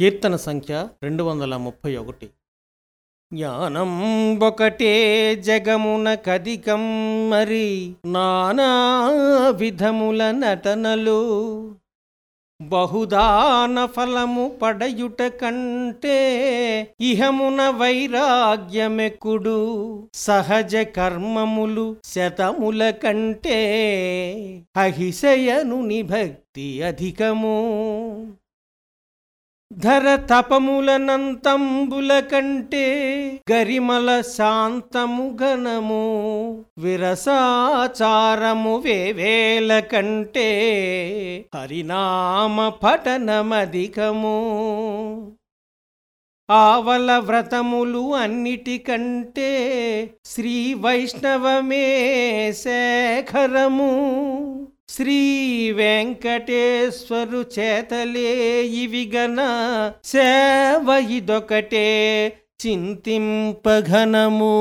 కీర్తన సంఖ్య రెండు వందల ముప్పై ఒకటి. జ్ఞానం ఒకటే జగమున కదికం మరి నానా విధముల నటనలు. బహుదాన ఫలము పడయుట కంటే ఇహమున వైరాగ్యమెక్కుడు. సహజ కర్మములు శతముల కంటే అహిశయనుని భక్తి అధికము. ధర తపములనంతంబుల కంటే గరిమల శాంతము గణము విరసాచారము వేవేల కంటే హరినామ పఠనమధికము. ఆవల వ్రతములు అన్నిటికంటే శ్రీ వైష్ణవమే శేఖరము. శ్రీ వెంకటేశ్వరు చేతలే ఇవిగన సేవ ఇదొకటే చింతింపఘనము